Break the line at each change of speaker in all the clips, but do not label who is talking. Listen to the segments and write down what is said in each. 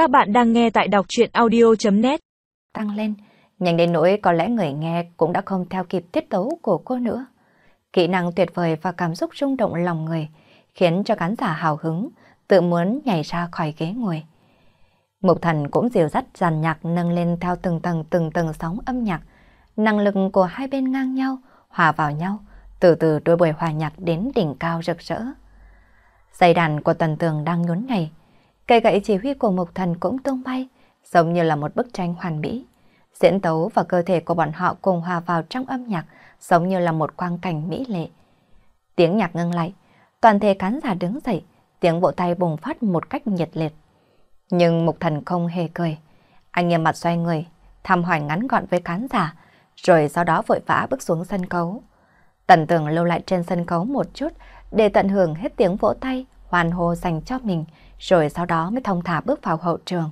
Các bạn đang nghe tại đọc chuyện audio.net
Tăng lên, nhanh đến nỗi có lẽ người nghe cũng đã không theo kịp tiết tấu của cô nữa. Kỹ năng tuyệt vời và cảm xúc rung động lòng người khiến cho khán giả hào hứng, tự muốn nhảy ra khỏi ghế ngồi. Mục thần cũng dìu dắt dàn nhạc nâng lên theo từng tầng từng tầng sóng âm nhạc. Năng lực của hai bên ngang nhau, hòa vào nhau, từ từ đôi buổi hòa nhạc đến đỉnh cao rực rỡ. Dây đàn của tần tường đang nhún nhảy, cây gậy chỉ huy của mục thần cũng tung bay, giống như là một bức tranh hoàn mỹ. Diễn tấu và cơ thể của bọn họ cùng hòa vào trong âm nhạc, giống như là một quang cảnh mỹ lệ. Tiếng nhạc ngưng lại, toàn thể khán giả đứng dậy, tiếng vỗ tay bùng phát một cách nhiệt liệt. Nhưng mục thần không hề cười. Anh nghiêm mặt xoay người, thăm hỏi ngắn gọn với khán giả, rồi sau đó vội vã bước xuống sân khấu. Tần tường lưu lại trên sân khấu một chút để tận hưởng hết tiếng vỗ tay, hoàn hồ dành cho mình, rồi sau đó mới thông thả bước vào hậu trường.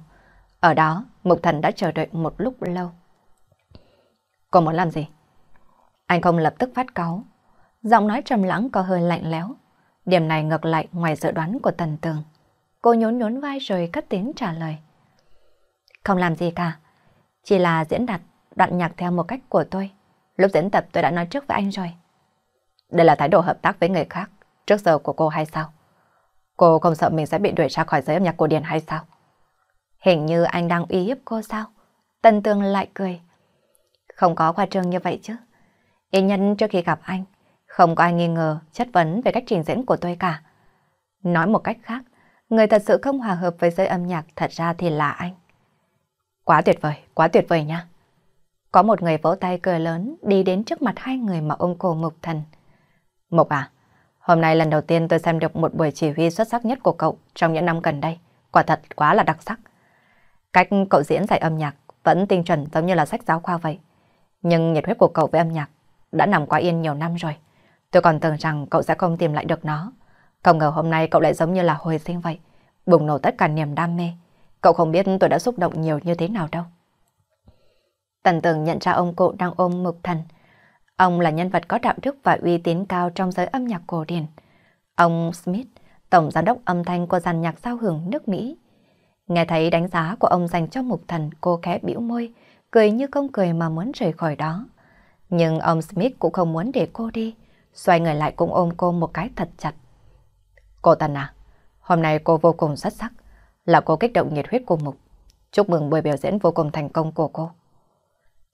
Ở đó, Mục Thần đã chờ đợi một lúc lâu. Cô muốn làm gì? Anh không lập tức phát cáu. Giọng nói trầm lắng có hơi lạnh lẽo. Điểm này ngược lại ngoài dự đoán của Tần Tường. Cô nhún nhún vai rồi cất tiếng trả lời. Không làm gì cả. Chỉ là diễn đặt đoạn nhạc theo một cách của tôi. Lúc diễn tập tôi đã nói trước với anh rồi. Đây là thái độ hợp tác với người khác trước giờ của cô hay sao? Cô không sợ mình sẽ bị đuổi ra khỏi giới âm nhạc cổ điển hay sao? Hình như anh đang uy hiếp cô sao? Tân Tương lại cười. Không có khoa trương như vậy chứ. Ý nhân trước khi gặp anh, không có ai nghi ngờ chất vấn về cách trình diễn của tôi cả. Nói một cách khác, người thật sự không hòa hợp với giới âm nhạc thật ra thì là anh. Quá tuyệt vời, quá tuyệt vời nha. Có một người vỗ tay cười lớn đi đến trước mặt hai người mà ôm cổ Mục Thần. Mục à, hôm nay lần đầu tiên tôi xem được một buổi chỉ huy xuất sắc nhất của cậu trong những năm gần đây. Quả thật quá là đặc sắc. Cách cậu diễn giải âm nhạc vẫn tinh chuẩn giống như là sách giáo khoa vậy. Nhưng nhiệt huyết của cậu với âm nhạc đã nằm quá yên nhiều năm rồi. Tôi còn tưởng rằng cậu sẽ không tìm lại được nó. Không ngờ hôm nay cậu lại giống như là hồi sinh vậy. Bùng nổ tất cả niềm đam mê. Cậu không biết tôi đã xúc động nhiều như thế nào đâu. Tần tường nhận ra ông cụ đang ôm mực thần. Ông là nhân vật có đạo đức và uy tín cao trong giới âm nhạc cổ điển. Ông Smith, tổng giám đốc âm thanh của dàn nhạc giao hưởng nước Mỹ. Nghe thấy đánh giá của ông dành cho mục thần, cô khẽ bĩu môi, cười như không cười mà muốn rời khỏi đó. Nhưng ông Smith cũng không muốn để cô đi, xoay người lại cũng ôm cô một cái thật chặt. Cô Tần à, hôm nay cô vô cùng xuất sắc, là cô kích động nhiệt huyết của Mục. Chúc mừng buổi biểu diễn vô cùng thành công của cô.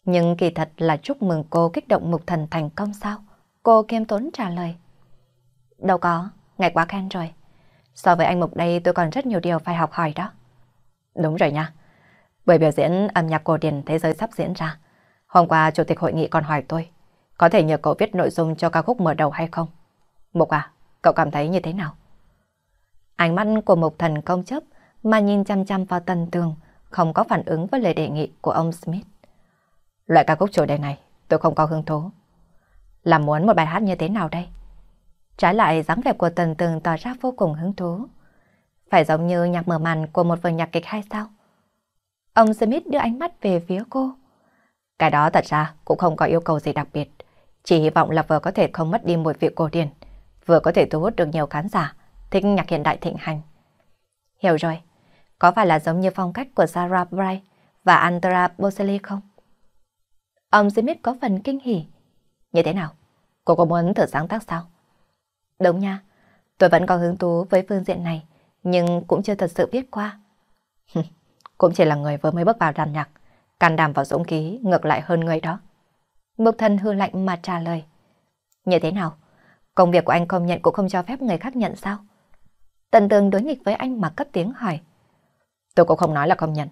Nhưng kỳ thật là chúc mừng cô kích động Mục Thần thành công sao? Cô kiêm tốn trả lời. Đâu có, ngài quá khen rồi. So với anh Mục đây tôi còn rất nhiều điều phải học hỏi đó. Đúng rồi nha. Buổi biểu diễn âm nhạc cổ điển thế giới sắp diễn ra. Hôm qua chủ tịch hội nghị còn hỏi tôi, có thể nhờ cậu viết nội dung cho ca khúc mở đầu hay không? Mục à, cậu cảm thấy như thế nào? Ánh mắt của Mục Thần công chấp mà nhìn chăm chăm vào tần tường, không có phản ứng với lời đề nghị của ông Smith. Loại ca khúc chủ đề này tôi không có hứng thú. Làm muốn một bài hát như thế nào đây? Trái lại dáng vẻ của tần tường tỏ ra vô cùng hứng thú. Phải giống như nhạc mở màn của một vở nhạc kịch hay sao? Ông Smith đưa ánh mắt về phía cô. Cái đó thật ra cũng không có yêu cầu gì đặc biệt. Chỉ hy vọng là vừa có thể không mất đi mùi vị cổ điển, vừa có thể thu hút được nhiều khán giả, thích nhạc hiện đại thịnh hành. Hiểu rồi, có phải là giống như phong cách của Sarah Bright và Andrea Bocelli không? Ông Smith có phần kinh hỉ. Như thế nào? Cô có muốn thử sáng tác sao? Đúng nha, tôi vẫn còn hứng thú với phương diện này, nhưng cũng chưa thật sự viết qua. cũng chỉ là người vừa mới bước vào đàn nhạc, can đảm vào dũng khí ngược lại hơn người đó. Mục thân hư lạnh mà trả lời. Như thế nào? Công việc của anh không nhận cũng không cho phép người khác nhận sao? Tần tường đối nghịch với anh mà cất tiếng hỏi. Tôi cũng không nói là không nhận.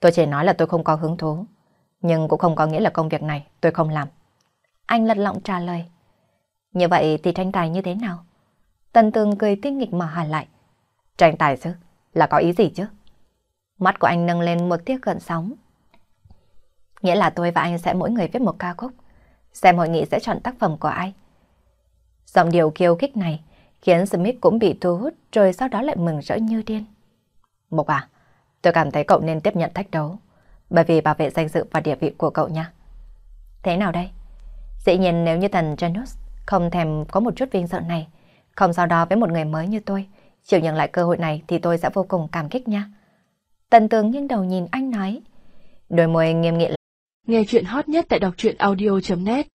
Tôi chỉ nói là tôi không có hứng thú. Nhưng cũng không có nghĩa là công việc này tôi không làm. Anh lật lọng trả lời. Như vậy thì tranh tài như thế nào? Tần tường cười tinh nghịch mà hỏi lại. Tranh tài chứ? Là có ý gì chứ? Mắt của anh nâng lên một tiếc gợn sóng. Nghĩa là tôi và anh sẽ mỗi người viết một ca khúc. Xem hội nghị sẽ chọn tác phẩm của ai. Giọng điều kiêu khích này khiến Smith cũng bị thu hút rồi sau đó lại mừng rỡ như điên. Mộc à, tôi cảm thấy cậu nên tiếp nhận thách đấu bởi vì bảo vệ danh dự và địa vị của cậu nha. Thế nào đây? Dĩ nhiên nếu như thần Janus không thèm có một chút vinh dự này, không sau đó với một người mới như tôi, chịu nhận lại cơ hội này thì tôi sẽ vô cùng cảm kích nha. Tần tướng nghiêng đầu nhìn anh nói. Đôi môi nghiêm nghị.
Nghe chuyện hot nhất tại đọc truyện audio.net